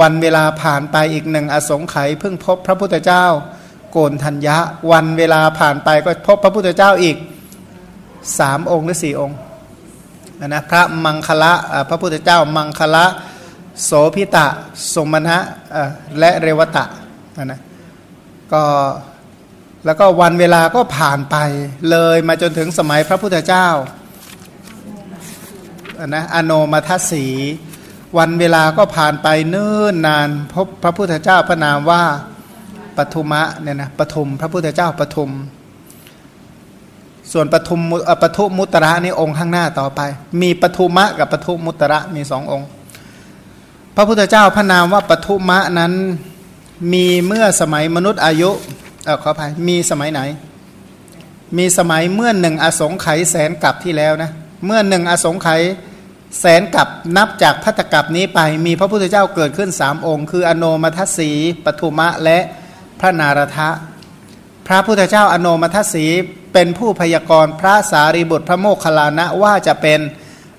วันเวลาผ่านไปอีกหนึ่งอสงไขยเพิ่งพบพระพุทธเจ้า โกนทัญญะ วันเวลาผ่านไปก็พบพระพุทธเจ้าอีกสามองค์หรือสี่องค์นะพระมังคละพระพุทธเจ้ามังคละโสพิตะสมณะและเรวตะนะก็แล้วก็วันเวลาก็ผ่านไปเลยมาจนถึงสมัยพระพุทธเจ้านะอโนมัทสี วันเวลาก็ผ่านไปเนิ่นนานพบพระพุทธเจ้าพระนามว่าปทุมะเนี่ยนะปทุมพระพุทธเจ้าปทุม ส่วนปทุมปทุมุตระนี่องค์ข้างหน้าต่อไป มีปทุมะกับปทุมุตระมีสององค์ พระพุทธเจ้าพระนามว่าปทุมะนั้นมีเมื่อสมัยมนุษย์อายุเออขออภัยมีสมัยไหน มีสมัยเมื่อหนึ่งอสงไขยแสนกับที่แล้วนะเมื่อหนึ่งอสงไขย แสนกับนับจากพัตกับนี้ไปมีพระพุทธเจ้าเกิดขึ้นสามองค์ คืออโนมัทสีปทุมะและพระนารทะ พระพุทธเจ้าอโนมัทสีเป็นผู้พยากรณ์พระสารีบุตรพระโมคคัลลานะว่าจะเป็น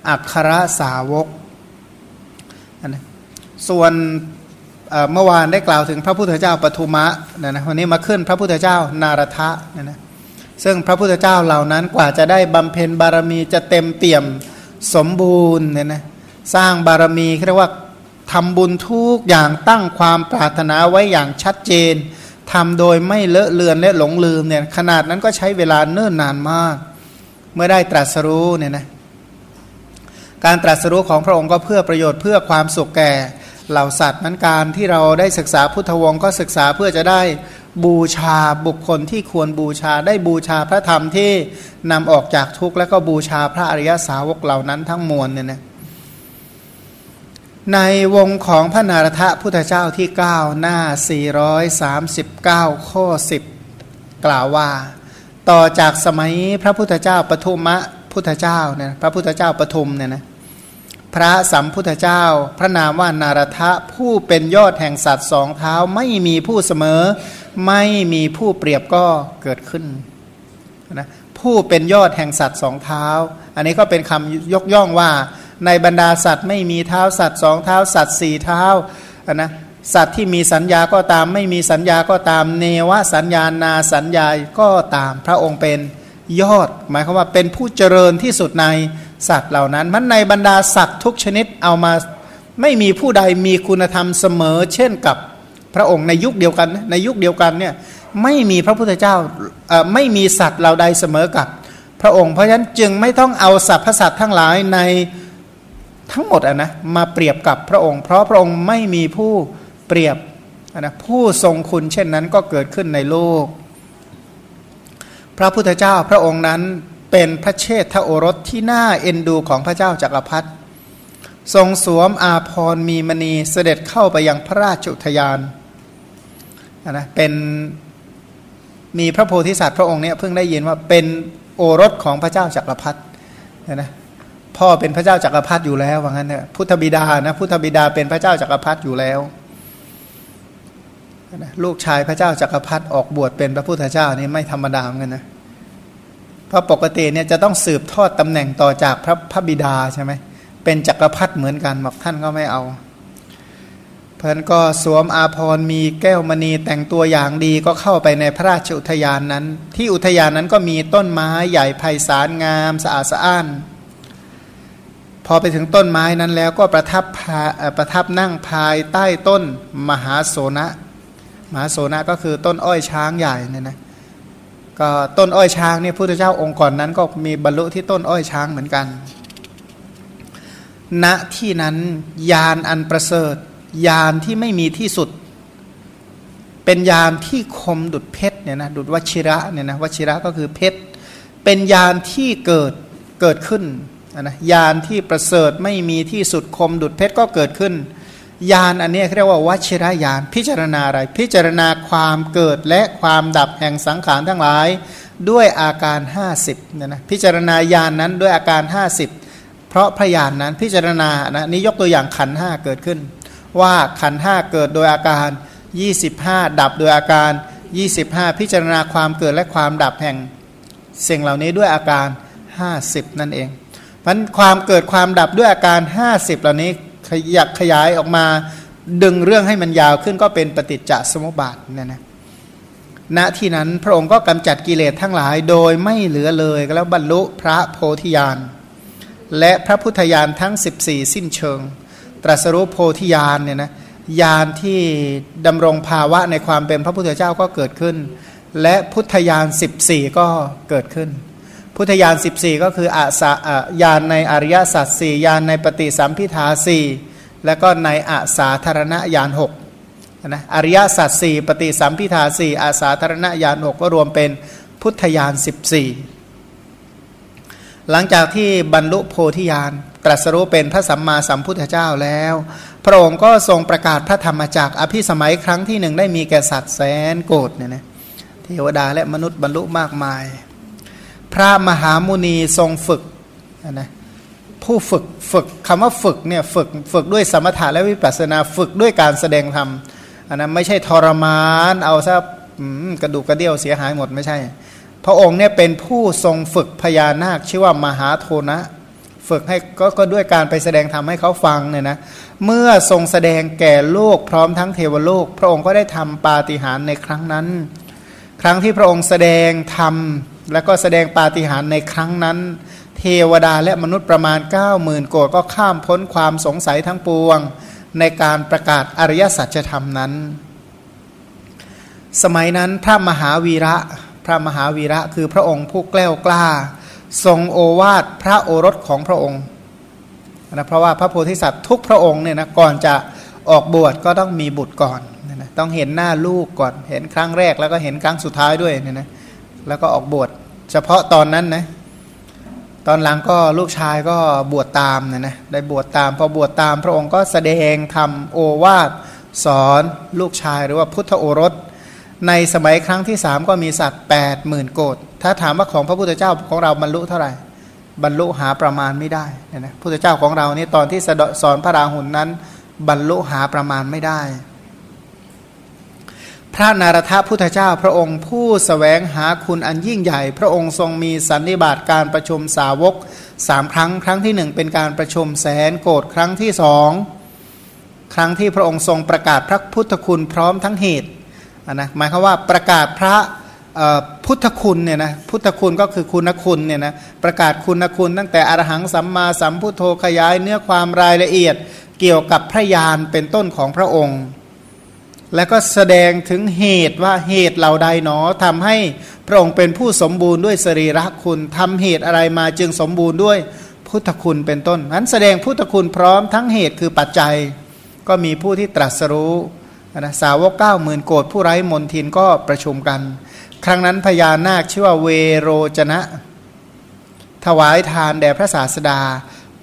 อัครสาวก ส่วนเมื่อวานได้กล่าวถึงพระพุทธเจ้าปทุมะนะนะวันนี้มาขึ้นพระพุทธเจ้านารทะนะนะซึ่งพระพุทธเจ้าเหล่านั้นกว่าจะได้บำเพ็ญบารมีจะเต็มเปี่ยม สมบูรณ์เนี่ยนะสร้างบารมีเรียกว่าทำบุญทุกอย่างตั้งความปรารถนาไว้อย่างชัดเจนทำโดยไม่เลอะเลือนและหลงลืมเนี่ยขนาดนั้นก็ใช้เวลาเนิ่นนานมาก เมื่อได้ตรัสรู้เนี่ยนะการตรัสรู้ของพระองค์ก็เพื่อประโยชน์เพื่อความสุขแก่เหล่าสัตว์นั้นการที่เราได้ศึกษาพุทธวงศ์ก็ศึกษาเพื่อจะได้ บูชาบุคคลที่ควรบูชาได้บูชาพระธรรมที่นำออกจากทุกข์แล้วก็บูชาพระอริยสาวกเหล่านั้นทั้งมวลเนี่ยนะในวงของพระนารถพุทธเจ้าที่ 9 หน้า 439 ข้อ 10 กล่าวว่า ต่อจากสมัยพระพุทธเจ้าปทุมะพุทธเจ้าเนี่ยพระพุทธเจ้าปทุมเนี่ยนะ พระสัมพุทธเจ้า พระนามว่านารทะผู้เป็นยอดแห่งสัตว์สองเท้าไม่มีผู้เสมอ ไม่มีผู้เปรียบก็เกิดขึ้นนะผู้เป็นยอดแห่งสัตว์สองเท้า อันนี้ก็เป็นคำยกย่องว่า ในบรรดาสัตว์ไม่มีเท้าสัตว์สองเท้า สัตว์สี่เท้านะสัตว์ที่มีสัญญาก็ตาม ไม่มีสัญญาก็ตาม เนวสัญญานาสัญญาก็ตามพระองค์เป็นยอด หมายความว่าเป็นผู้เจริญที่สุดใน สัตว์เหล่านั้น มันในบรรดาสัตว์ทุกชนิดเอามาไม่มีผู้ใดมีคุณธรรมเสมอ เช่นกับพระองค์ในยุคเดียวกัน ในยุคเดียวกันเนี่ยไม่มีพระพุทธเจ้าไม่มีสัตว์เหล่าใดเสมอกับพระองค์เพราะฉะนั้นจึงไม่ต้องเอาสัตว์พระสัตว์ทั้งหลายในทั้งหมดอะนะมาเปรียบกับพระองค์ เพราะพระองค์ไม่มีผู้เปรียบนะผู้ทรงคุณเช่นนั้นก็เกิดขึ้นในโลก พระพุทธเจ้าพระองค์นั้น เป็นพระเชษฐโอรสที่น่าเอ็นดูของพระเจ้าจักรพรรดิทรงสวมอาพรมีมณีเสด็จเข้าไปยังพระราชอุทยานนะเป็นมีพระโพธิสัตว์พระองค์เนี้ยเพิ่งได้ยินว่าเป็นโอรสของพระเจ้าจักรพรรดินะพ่อเป็นพระเจ้าจักรพรรดิอยู่แล้วว่างั้นเนี่ยพุทธบิดานะพุทธบิดาเป็นพระเจ้าจักรพรรดิอยู่แล้วลูกชายพระเจ้าจักรพรรดิออกบวชเป็นพระพุทธเจ้านี่ไม่ธรรมดาเหมือนกันนะ เพราะปกติเนี่ยจะต้องสืบทอดตำแหน่งต่อจากพระพระบิดาใช่ไหมเป็นจักรพรรดิเหมือนกันบอกท่านก็ไม่เอา เพื่อนก็สวมอาภรณ์มีแก้วมณีแต่งตัวอย่างดีก็เข้าไปในพระราชอุทยานนั้น ที่อุทยานนั้นก็มีต้นไม้ใหญ่ไพศาลงามสะอาดสะอ้าน พอไปถึงต้นไม้นั้นแล้วก็ประทับประทับนั่งภายใต้ต้นมหาโสนะมหาโสนะก็คือต้นอ้อยช้างใหญ่เนี่ยนะ ก็ต้นอ้อยช้างเนี่ยพุทธเจ้าองค์ก่อนนั้น ก็มีบรรลุที่ต้นอ้อยช้างเหมือนกัน ณที่นั้นยานอันประเสริฐยานที่ไม่มีที่สุด เป็นยานที่คมดุดเพชรเนี่ยนะดุดวชิระเนี่ยนะวชิระก็คือเพชรเป็นยานที่เกิดเกิดขึ้นนะยานที่ประเสริฐไม่มีที่สุดคมดุดเพชรก็เกิดขึ้น ญาณอันนี้เรียกว่าวัชิรญาณพิจารณาอะไร พิจารณาความเกิดและความดับแห่งสังขารทั้งหลาย ด้วยอาการ 50เนี่ยนะพิจารณาญาณนนั้นด้วยอาการ 50 เพราะพระยานนั้นพิจารณานะนี้ยกตัวอย่างขันห้าเกิดขึ้น ว่าขันห้าเกิดโดยอาการ 25 ดับโดยอาการ 25 พิจารณาความเกิดและความดับแห่งสิ่งเหล่านี้ด้วยอาการ 50 นั่นเองเพราะความเกิดความดับด้วยอาการ 50 เหล่านี้ ขยักขยายออกมา ดึงเรื่องให้มันยาวขึ้นก็เป็นปฏิจจสมุปบาทเนี่ยนะณที่นั้นพระองค์ก็กำจัดกิเลสทั้งหลายโดยไม่เหลือเลยแล้วบรรลุพระโพธิญาณ และพระพุทธญาณทั้ง 14 สิ้นเชิง ตรัสรู้โพธิญาณเนี่ยนะญาณที่ดำรงภาวะในความเป็นพระพุทธเจ้าก็เกิดขึ้น และพุทธญาณ 14 ก็เกิดขึ้น พุทธญาณ14 ก็คืออาสาญาณในอริยสัจสี่ญาณในปฏิสัมพิทาสี่แล้วก็ในอาสาธารณญาณหกนะอริยสัจสี่ปฏิสัมพิทาสี่อาสาธารณญาณหกก็รวมเป็นพุทธญาณ14 หลังจากที่บรรลุโพธิญาณตรัสรู้เป็นพระสัมมาสัมพุทธเจ้าแล้ว พระองค์ก็ทรงประกาศพระธรรมจักอภิสมัยครั้งที่หนึ่งได้มีแก่สัตว์แสนโกดเนี่ยนะเทวดาและมนุษย์บรรลุมากมาย พระมหามุนีทรงฝึกนะผู้ฝึกฝึกคำว่าฝึกเนี่ยฝึกฝึกด้วยสมถะและวิปัสนาฝึกด้วยการแสดงธรรมอันนั้นไม่ใช่ทรมาน เอาซะกระดูกกระเดี่ยวเสียหายหมดไม่ใช่ พระองค์เนี่ยเป็นผู้ทรงฝึกพญานาคชื่อว่ามหาโทนะ ฝึกให้ก็ก็ด้วยการไปแสดงธรรมให้เขาฟังเนี่ยนะเมื่อทรงแสดงแก่โลกพร้อมทั้งเทวโลก พระองค์ก็ได้ทำปาฏิหาริย์ในครั้งนั้น ครั้งที่พระองค์แสดงธรรม แล้วก็แสดงปาฏิหาริย์ในครั้งนั้น เทวดาและมนุษย์ประมาณ 9 0,000โกดก็ข้ามพ้นความสงสัยทั้งปวง ในการประกาศอริยสัจธรรมนั้น สมัยนั้นพระมหาวีระพระมหาวีระคือพระองค์ผู้แกล้วกล้า ทรงโอวาทพระโอรสของพระองค์นะเพราะว่าพระโพธิสัตว์ทุกพระองค์เนี่ยนะก่อนจะออกบวชก็ต้องมีบุตรก่อนนะต้องเห็นหน้าลูกก่อน เห็นครั้งแรกแล้วก็เห็นครั้งสุดท้ายด้วยเนี่ยนะแล้วก็ออกบวช เฉพาะตอนนั้นนะตอนหลังก็ลูกชายก็บวชตามนะนะได้บวชตามพอบวชตามพระองค์ก็แสดงทำโอวาทสอนลูกชายหรือว่าพุทธโอรส ในสมัยครั้งที่สามก็มีสัตว์แปดหมื่นโกดถ้าถามว่าของพระพุทธเจ้าของเราบรรลุเท่าไหร่ บรรลุหาประมาณไม่ได้นะนะพุทธเจ้าของเรานี่ตอนที่สอนพระราหุลนนั้น บรรลุหาประมาณไม่ได้ ระนารถพุทธเจ้าพระองค์ผู้สแสวงหาคุณอันยิ่งใหญ่ พระองค์ทรงมีสันนิบาตการประชุมสาวกสามครั้ง ครั้งที่หนึ่งเป็นการประชุมแสนโกรธครั้งที่สองครั้งที่พระองค์ทรงประกาศพระพุทธคุณพร้อมทั้งเหตุนะหมายความว่าประกาศพระพุทธคุณเนี่ยนะพุทธคุณก็คือคุณคุณเนี่ยนะประกาศคุณคุณ ตั้งแต่อรหังสัมมาสัมพุทโธขยายเนื้อความรายละเอียด เกี่ยวกับพระยานเป็นต้นของพระองค์ แล้วก็แสดงถึงเหตุว่าเหตุเหล่าใดหนอทำให้พระองค์เป็นผู้สมบูรณ์ด้วยสรีระคุณทำเหตุอะไรมาจึงสมบูรณ์ด้วยพุทธคุณเป็นต้นนั้นแสดงพุทธคุณพร้อมทั้งเหตุคือปัจจัย ก็มีผู้ที่ตรัสรู้นะสาวกเก้าหมื่นโกดผู้ไร้มนทินก็ประชุมกัน ครั้งนั้นพญานาคชื่อว่าเวโรจนะ ถวายทานแด่พระศาสดา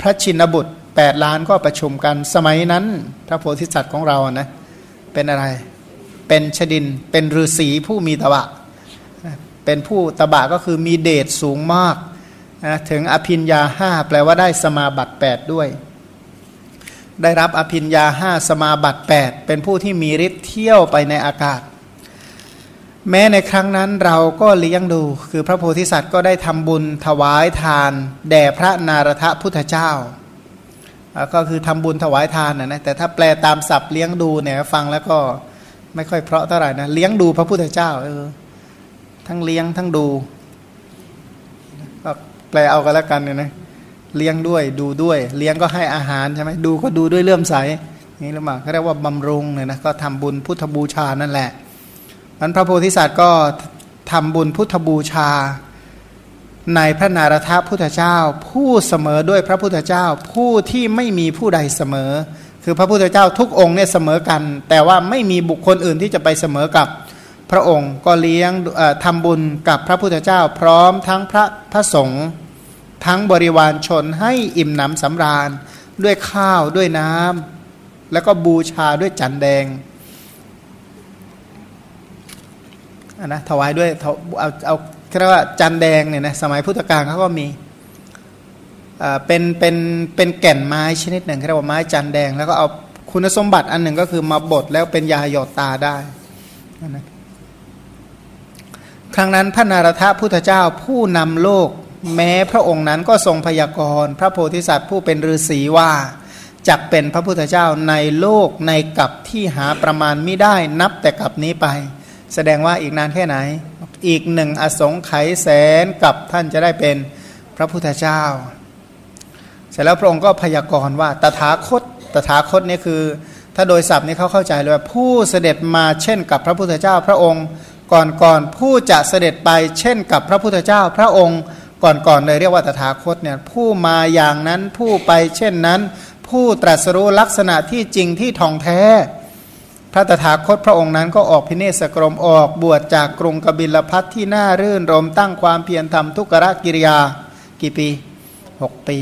พระชินบุตร8ล้านก็ประชุมกัน สมัยนั้นพระโพธิสัตว์ของเรานะ เป็นอะไร เป็นชดิน เป็นฤาษีผู้มีตบะ เป็นผู้ตบะก็คือมีเดชสูงมากนะถึงอภินยาห้าแปลว่าได้สมาบัติ8ด้วย ได้รับอภินยาห้าสมาบัติ8เป็นผู้ที่มีฤทธิ์เที่ยวไปในอากาศ แม้ในครั้งนั้นเราก็เลี้ยงดู คือพระโพธิสัตว์ก็ได้ทำบุญถวายทาน แด่พระนารถพุทธเจ้า ก็คือทำบุญถวายทานนะนะแต่ถ้าแปลตามศัพท์เลี้ยงดูเนี่ยฟังแล้วก็ไม่ค่อยเพราะเท่าไหร่นะเลี้ยงดูพระพุทธเจ้าเออทั้งเลี้ยงทั้งดูก็แปลเอากันแล้วกันเนี่ยนะเลี้ยงด้วยดูด้วย เลี้ยงก็ให้อาหารใช่ไหมดูก็ดูด้วยเลื่อมใสนี่หรือเปล่าเขาเรียกว่าบำรุงเนี่ยนะก็ทำบุญพุทธบูชานั่นแหละนั้นพระโพธิสัตว์ก็ทำบุญพุทธบูชา ในพระนารถพุทธเจ้า ผู้เสมอด้วยพระพุทธเจ้า ผู้ที่ไม่มีผู้ใดเสมอ คือพระพุทธเจ้าทุกองค์เนี่ยเสมอกัน แต่ว่าไม่มีบุคคลอื่นที่จะไปเสมอกับพระองค์ก็เลี้ยงทำบุญกับพระพุทธเจ้า พร้อมทั้งพระพระสงฆ์ทั้งบริวารชนให้อิ่มหนำสำราญ ด้วยข้าวด้วยน้ำแล้วก็บูชาด้วยจันแดงนะถวายด้วยเอาเอา เรียกว่าจันแดงเนี่ยนะสมัยพุทธกาลเขาก็มีเป็นเป็นเป็นแก่นไม้ชนิดหนึ่งเรียกว่าไม้จันแดง แล้วก็เอาคุณสมบัติอันหนึ่งก็คือมาบดแล้วเป็นยาหยอดตาได้นะครั้งนั้นพระนารถพุทธเจ้าผู้นำโลก แม้พระองค์นั้นก็ทรงพยากรณ์พระโพธิสัตว์ผู้เป็นฤาษีว่าจักเป็นพระพุทธเจ้าในโลกในกับที่หาประมาณไม่ได้นับแต่กับนี้ไป แสดงว่าอีกนานแค่ไหน อีกหนึ่งอสงไขยแสนกับท่านจะได้เป็นพระพุทธเจ้า เสร็จแล้วพระองค์ก็พยากรณ์ว่าตถาคต ตถาคตนี่คือ ถ้าโดยศัพท์นี้เขาเข้าใจเลยว่าผู้เสด็จมาเช่นกับพระพุทธเจ้าพระองค์ก่อนก่อนผู้จะเสด็จไปเช่นกับพระพุทธเจ้าพระองค์ก่อนก่อนเลยเรียกว่าตถาคตเนี่ยผู้มาอย่างนั้นผู้ไปเช่นนั้น ผู้ตรัสรู้ลักษณะที่จริงที่ทองแท้ พระตถาคตพระองค์นั้นก็ออกพิเนศกรมออกบวชจากกรุงกบิลพัทที่น่ารื่นรมตั้งความเพียรทำทุกรกิริยากี่ปี 6 ปี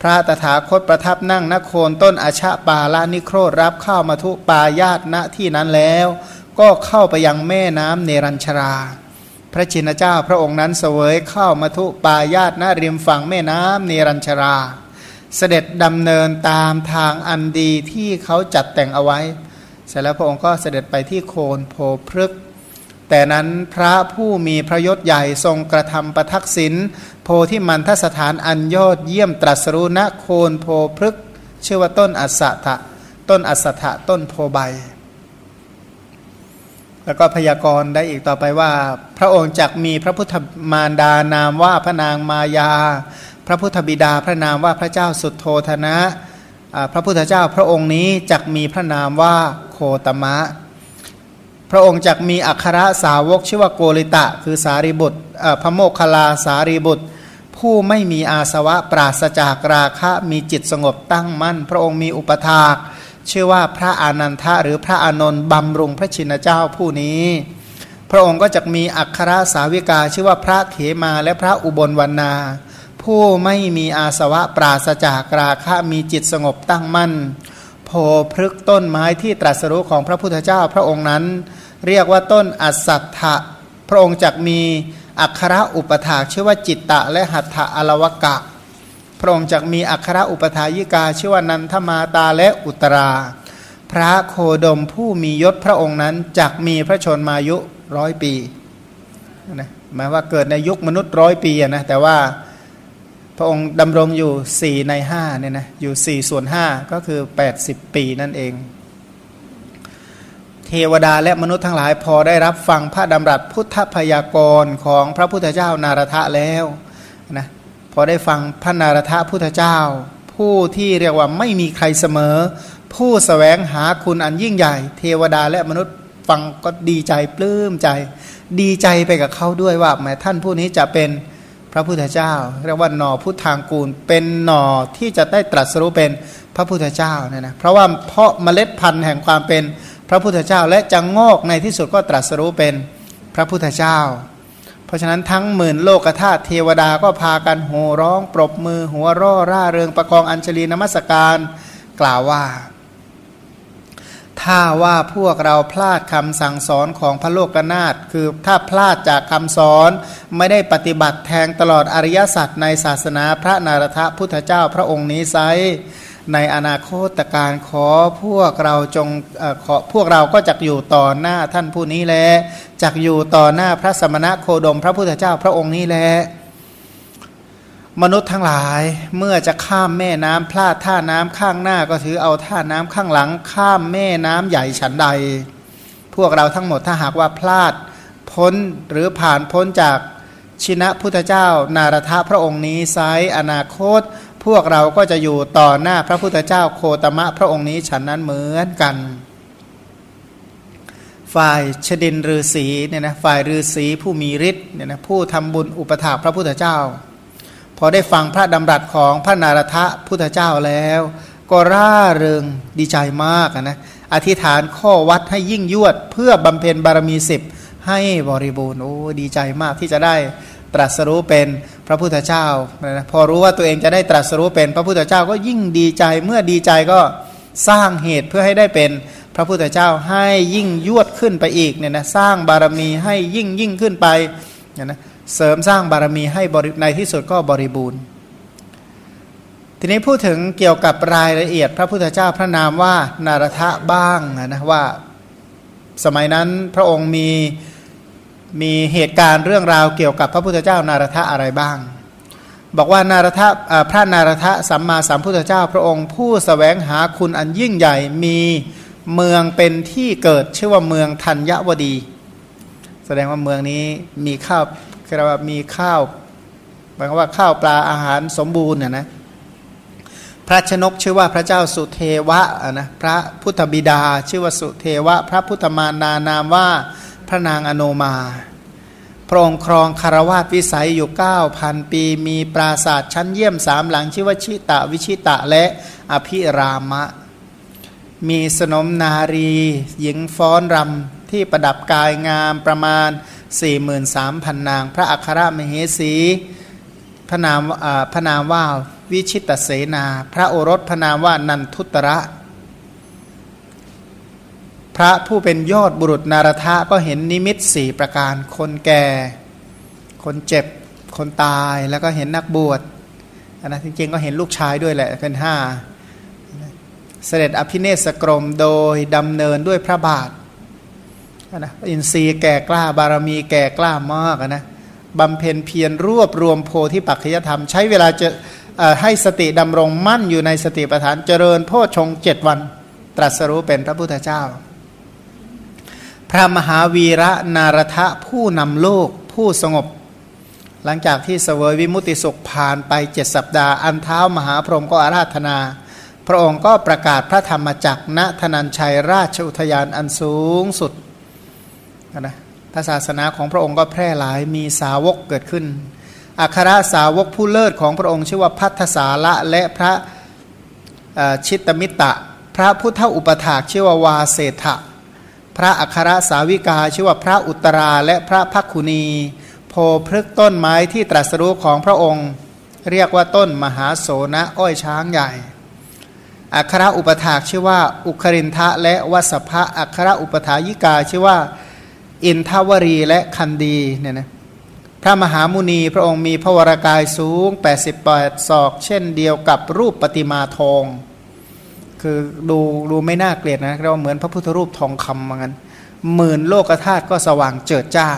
พระตถาคตประทับนั่งนโคนต้นอาชะปาลานิโครธรับข้าวมาทุปายาตณที่นั้นแล้ว ก็เข้าไปยังแม่น้ำเนรัญชรา พระจินเจ้าพระองค์นั้นเสวยเข้ามาทุปายาตนาริมฝั่งแม่น้ำเนรัญชรา เสด็จดำเนินตามทางอันดีที่เขาจัดแต่งเอาไว้ เสร็จแล้วพระองค์ก็เสด็จไปที่โคนโพพฤกแต่นั้นพระผู้มีพระยศใหญ่ทรงกระทำประทักษิณโพที่มันทสถานอันยอดเยี่ยมตรัสรู้ณโคนโพพฤกชื่อว่าต้นอัสสะต้นอัสสะต้นโพใบ แล้วก็พยากรณ์ได้อีกต่อไปว่า พระองค์จักมีพระพุทธมารดานามว่าพระนางมายา พระพุทธบิดาพระนามว่าพระเจ้าสุดโทธนะ พระพุทธเจ้าพระองค์นี้จักมีพระนามว่า โคตมะ พระองค์จักมีอัครสาวกชื่อว่าโกริตะ คือสารีบุตรพระโมคคลาสารีบุตร ผู้ไม่มีอาสวะปราศจากราคะมีจิตสงบตั้งมั่น พระองค์มีอุปถากชื่อว่าพระอานันทะหรือพระอานนท์บำรุงพระชินเจ้าผู้นี้ พระองค์ก็จะมีอัครสาวิกาชื่อว่าพระเขมาและพระอุบลวรรณา ผู้ไม่มีอาสวะปราศจากราคะมีจิตสงบตั้งมั่น พพฤกต้นไม้ที่ตรัสรู้ของพระพุทธเจ้าพระองค์นั้น เรียกว่าต้นอัสสัทธะพระองค์จักมีอัครอุปถาชื่อว่าจิตตะและหัตถะอลวกะ พระองค์จักมีอัครอุปถายิกาชื่อว่านันทมาตาและอุตรา พระโคดมผู้มียศพระองค์นั้นจักมีพระชนมายุร้อยปีนะหมายว่าเกิดในยุคมนุษย์ร้อยปีนะแต่ว่า พระองค์ดำรงอยู่สี่ในห้าเนี่ยนะอยู่สี่ส่วนห้าก็คือแปดสิบปีนั่นเอง เทวดาและมนุษย์ทั้งหลายพอได้รับฟังพระดำรัสพุทธพยากรของพระพุทธเจ้านารทะแล้วนะพอได้ฟังพระนารถพุทธเจ้า ผู้ที่เรียกว่าไม่มีใครเสมอ ผู้สแสวงหาคุณอันยิ่งใหญ่ เทวดาและมนุษย์ฟังก็ดีใจปลื้มใจ ดีใจไปกับเขาด้วยว่าแม้ท่านผู้นี้จะเป็น พระพุทธเจ้า เรียกว่าหน่อพุทธางกูล เป็นหน่อที่จะได้ตรัสรู้เป็นพระพุทธเจ้าเนี่ยนะเพราะว่าเพาะเมล็ดพันธุ์แห่งความเป็นพระพุทธเจ้าและจะงอกในที่สุดก็ตรัสรู้เป็นพระพุทธเจ้า เพราะฉะนั้นทั้งหมื่นโลกธาตุเทวดาก็พากันโห่ร้อง ปรบมือหัวร่อร่าเริงประคองอัญชลีนมัสการกล่าวว่า ถ้าว่าพวกเราพลาดคำสั่งสอนของพระโลกนาถคือถ้าพลาดจากคำสอนไม่ได้ปฏิบัติแทงตลอดอริยสัจในศาสนาพระนารถพุทธเจ้าพระองค์นี้ไซในอนาคตการขอพวกเราจงขอพวกเราก็จะอยู่ต่อหน้าท่านผู้นี้แลจักอยู่ต่อหน้าพระสมณะโคดมพระพุทธเจ้าพระองค์นี้แล มนุษย์ทั้งหลายเมื่อจะข้ามแม่น้ำพลาดท่าน้ำข้างหน้าก็ถือเอาท่าน้ำข้างหลัง ข้ามแม่น้ำใหญ่ฉันใด พวกเราทั้งหมดถ้าหากว่าพลาดพ้นหรือผ่านพ้นจากชินะพุทธเจ้า นารทะพระองค์นี้ไซอนาคต พวกเราก็จะอยู่ต่อหน้าพระพุทธเจ้าโคตมะพระองค์นี้ฉันนั้นเหมือนกัน ฝ่ายชดินฤาษีเนี่ยนะฝ่ายฤาษีผู้มีฤทธิ์เนี่ยนะผู้ทำบุญอุปถากพระพุทธเจ้า พอได้ฟังพระดำรัสของพระนารทะพุทธเจ้าแล้ว ก็ร่าเริงดีใจมากนะอธิษฐานข้อวัดให้ยิ่งยวด เพื่อบำเพ็ญบารมีสิบให้บริบูรณ์โอ้ดีใจมากที่จะได้ตรัสรู้เป็นพระพุทธเจ้าพอรู้ว่าตัวเองจะได้ตรัสรู้เป็นพระพุทธเจ้าก็ยิ่งดีใจเมื่อดีใจก็สร้างเหตุเพื่อให้ได้เป็นพระพุทธเจ้าให้ยิ่งยวดขึ้นไปอีกเนี่ยนะสร้างบารมีให้ยิ่งยิ่งขึ้นไปเนี่ยนะ เสริมสร้างบารมีให้ในที่สุดก็บริบูรณ์ ทีนี้พูดถึงเกี่ยวกับรายละเอียด พระพุทธเจ้าพระนามว่านารทะบ้างนะว่า สมัยนั้นพระองค์มีมีเหตุการณ์เรื่องราวเกี่ยวกับพระพุทธเจ้านารทะอะไรบ้าง บอกว่านารทะพระนารทะสัมมาสัมพุทธเจ้า พระองค์ผู้สแสวงหาคุณอันยิ่งใหญ่มีเมืองเป็นที่เกิดชื่อว่าเมืองธัญวดี แสดงว่าเมืองนี้มีข้าว เรียกว่ามีข้าวหมายว่าข้าวปลาอาหารสมบูรณ์น่ยนะพระชนกชื่อว่าพระเจ้าสุเทวะนะพระพุทธบิดา ชื่อว่าสุเทวะ พระพุทธมารนานามว่าพระนางอโนมา พระองค์ครองคารวาสวิสัยอยู่ 9,000 ปี มีปราศาสตร์ชั้นเยี่ยมสามหลัง ชื่อว่าชิตะวิชิตะและอภิรามะ มีสนมนารี หญิงฟ้อนรำที่ประดับกายงามประมาณ 43,000 นาง พระอัครมเหสี พระนามพระนามว่าวิชิตเสนา พระโอรสพระนามว่านันทุตระ พระผู้เป็นยอดบุรุษนารทะก็เห็นนิมิตสี่ประการ คนแก่ คนเจ็บ คนตายแล้วก็เห็นนักบวชนะจริงๆก็เห็นลูกชายด้วยแหละเป็นห้าเสด็จอภิเนศกรมโดยดำเนินด้วยพระบาท นะอินทรีย์แก่กล้าบารมีแก่กล้ามากนะบำเพ็ญเพียรรวบรวมโพธิปัจจยธรรม ใช้เวลาจะให้สติดำรงมั่นอยู่ในสติปัฏฐานเจริญโพชงเจ็ดวัน ตรัสรู้เป็นพระพุทธเจ้า พระมหาวีระนารทะผู้นำโลกผู้สงบ หลังจากที่เสวยวิมุติสุขผ่านไปเจ็ดสัปดาห์ อันเท้ามหาพรหมก็อาราธนา พระองค์ก็ประกาศพระธรรมจักรณธนัญชัยราชอุทยานอันสูงสุด นะพระศาสนาของพระองค์ก็แพร่หลายมีสาวกเกิดขึ้น อัครสาวกผู้เลิศของพระองค์ชื่อว่าพัทธสาละและพระชิตมิตะ พระพุทธอุปถากชื่อว่าวาเศธะพระอัครสาวิกาชื่อว่าพระอุตราและพระพักคุณี โพพฤกต้นไม้ที่ตรัสรู้ของพระองค์ เรียกว่าต้นมหาโสนะอ้อยช้างใหญ่ อัครอุปถากชื่อว่าอุครินทะและวัสภะอัครอุปถายิกาชื่อว่า อินทวรีและคันดีเนี่ยนะพระมหามุนีพระองค์มีพระวรากายสูง 88 ศอก เช่นเดียวกับรูปปฏิมาทอง คือดูดูไม่น่าเกลียดนะเราเหมือนพระพุทธรูปทองคำเหมือนกันหมื่นโลกธาตุก็สว่างเจิดจ้า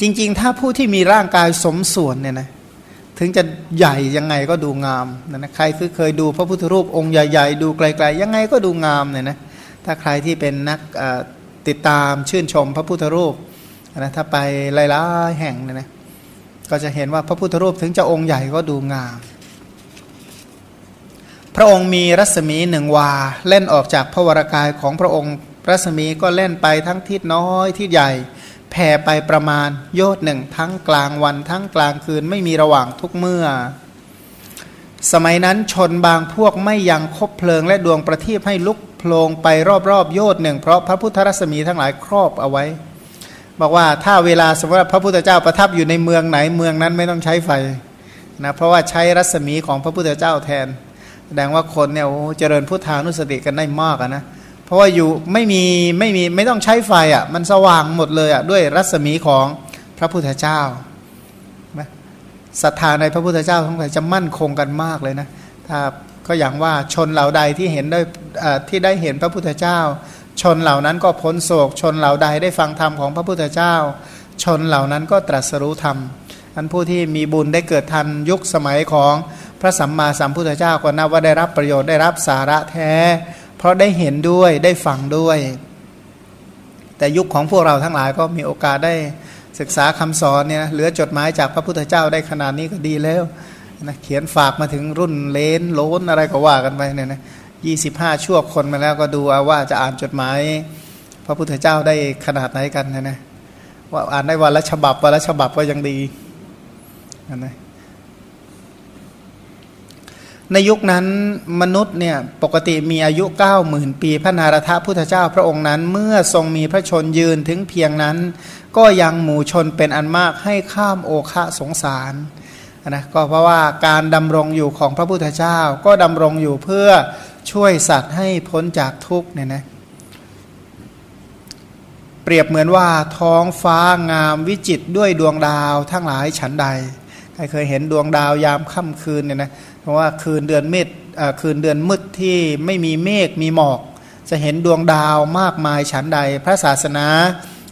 จริง ๆ ถ้าผู้ที่มีร่างกายสมส่วนเนี่ยนะถึงจะใหญ่ยังไงก็ดูงามนะใครคือเคยดูพระพุทธรูปองค์ใหญ่ ๆ ดูไกล ๆ ยังไงก็ดูงามเนี่ยนะถ้าใครที่เป็นนัก ติดตามชื่นชมพระพุทธรูปนะถ้าไปหลายๆแห่งเนี่ยนะก็จะเห็นว่าพระพุทธรูปถึงจะองค์ใหญ่ก็ดูงาม พระองค์มีรัศมีหนึ่งวา เล่นออกจากพระวรากายของพระองค์ รัศมีก็เล่นไปทั้งทิศน้อยทิศใหญ่ แผ่ไปประมาณโยชน์หนึ่งทั้งกลางวันทั้งกลางคืนไม่มีระหว่างทุกเมื่อ สมัยนั้นชนบางพวกไม่ยังคบเพลิงและดวงประทีปให้ลุกโพลงไปรอบๆโยชน์หนึ่งเพราะพระพุทธรัศมีทั้งหลายครอบเอาไว้ บอกว่าถ้าเวลาสมมติพระพุทธเจ้าประทับอยู่ในเมืองไหนเมืองนั้นไม่ต้องใช้ไฟนะเพราะว่าใช้รัศมีของพระพุทธเจ้าแทนแสดงว่าคนเนี่ยโอ้เจริญพุทธานุสติกันได้มากนะเพราะว่าอยู่ไม่มีไม่มีไม่ต้องใช้ไฟอะ่ะมันสว่างหมดเลยอะ่ะด้วยรัศมีของพระพุทธเจ้า ศรัทธาในพระพุทธเจ้าทั้งหลายจะมั่นคงกันมากเลยนะถ้าก็อย่างว่าชนเหล่าใดที่เห็นได้ที่ได้เห็นพระพุทธเจ้า ชนเหล่านั้นก็พ้นโศก ชนเหล่าใดได้ฟังธรรมของพระพุทธเจ้า ชนเหล่านั้นก็ตรัสรู้ธรรมอันผู้ที่มีบุญได้เกิดทันยุคสมัยของพระสัมมาสัมพุทธเจ้าก็นับว่าได้รับประโยชน์ได้รับสาระแท้ เพราะได้เห็นด้วยได้ฟังด้วย แต่ยุคของพวกเราทั้งหลายก็มีโอกาสได้ ศึกษาคำสอนเนี่ยเหลือจดหมายจากพระพุทธเจ้าได้ขนาดนี้ก็ดีแล้วนะเขียนฝากมาถึงรุ่นเลนโลนอะไรก็ว่ากันไปเนี่ยนะยี่สิบห้าชั่วคนมาแล้วก็ดูเอาว่าจะอ่านจดหมาย พระพุทธเจ้าได้ขนาดไหนกันนะนะว่าอ่านได้วันละฉบับวันละฉบับก็ยังดีนะ ในยุคนั้นมนุษย์เนี่ยปกติมีอายุ 9 0,000 ปีพระนารถพุทธเจ้าพระองค์นั้น เมื่อทรงมีพระชนยืนถึงเพียงนั้น ก็ยังหมู่ชนเป็นอันมากให้ข้ามโอคะสงสารนะก็เพราะว่าการดำรงอยู่ของพระพุทธเจ้า ก็ดำรงอยู่เพื่อช่วยสัตว์ให้พ้นจากทุกข์เนี่ยนะเปรียบเหมือนว่าท้องฟ้างามวิจิตด้วยดวงดาวทั้งหลายฉันใดใครเคยเห็นดวงดาวยามค่ำคืนเนี่ยนะ เพราะว่าคืนเดือนเมษคืนเดือนมืดที่ไม่มีเมฆมีหมอก จะเห็นดวงดาวมากมายฉันใด พระศาสนา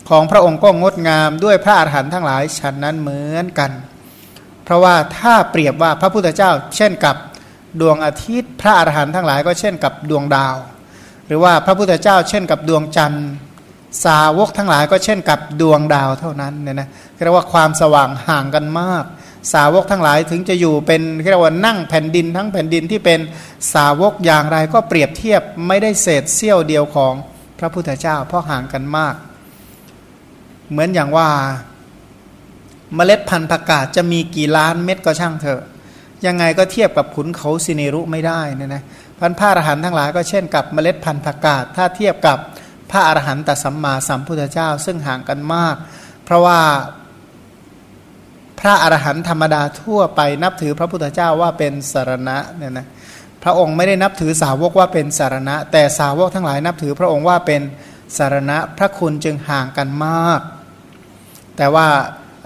ของพระองค์ก็งดงามด้วยพระอาหารหันต์ทั้งหลายฉันนั้นเหมือนกัน เพราะว่าถ้าเปรียบว่าพระพุทธเจ้า เช่นกับดวงอาทิตย์ พระอรหันต์ทั้งหลายก็เช่นกับดวงดาว หรือว่าพระพุทธเจ้า เช่นกับดวงจันทร์ สาวกทั้งหลายก็เช่นกับดวงดาวเท่านั้นเนี่ยนะเรียกว่าความสว่างห่างกันมาก สาวกทั้งหลายถึงจะอยู่เป็นเรียกว่านั่งแผ่นดินทั้งแผ่นดินที่เป็นสาวกอย่างไรก็เปรียบเทียบไม่ได้เศษเสี้ยวเดียวของพระพุทธเจ้าเพราะห่างกันมาก เหมือนอย่างว่าเมล็ดพันธุ์ผักกาดจะมีกี่ล้านเม็ดก็ช่างเถอะยังไงก็เทียบกับขุนเขาสิเนรุไม่ได้นะนะพันพระอรหันต์ทั้งหลายก็เช่นกับเมล็ดพันธุ์ผักกาดถ้าเทียบกับพระอรหันตสัมมาสัมพุทธเจ้า ซึ่งห่างกันมาก เพราะว่า พระอรหันต์ธรรมดาทั่วไปนับถือพระพุทธเจ้าว่าเป็นสารณะเนี่ยนะพระองค์ไม่ได้นับถือสาวกว่าเป็นสารณะ แต่สาวกทั้งหลายนับถือพระองค์ว่าเป็นสารณะพระคุณจึงห่างกันมาก แต่ว่า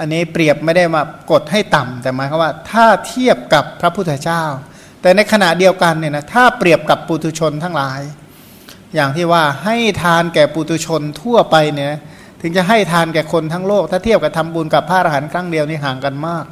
อันนี้เปรียบไม่ได้มากดให้ต่ำแต่หมายความว่าถ้าเทียบกับพระพุทธเจ้า แต่ในขณะเดียวกันเนี่ยนะถ้าเปรียบกับปุตุชนทั้งหลาย อย่างที่ว่าให้ทานแก่ปุตุชนทั่วไปเนี่ย ถึงจะให้ทานแก่คนทั้งโลก ถ้าเทียบกับทำบุญกับพระอรหันต์ครั้งเดียวนี่ห่างกันมาก